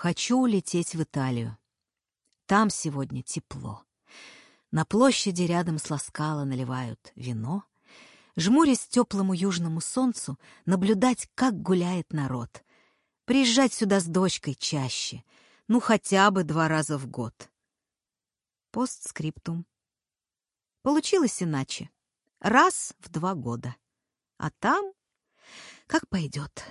Хочу улететь в Италию. Там сегодня тепло. На площади рядом с Ласкало наливают вино. Жмурясь теплому южному солнцу, наблюдать, как гуляет народ. Приезжать сюда с дочкой чаще, ну хотя бы два раза в год. Постскриптум. Получилось иначе. Раз в два года. А там как пойдет.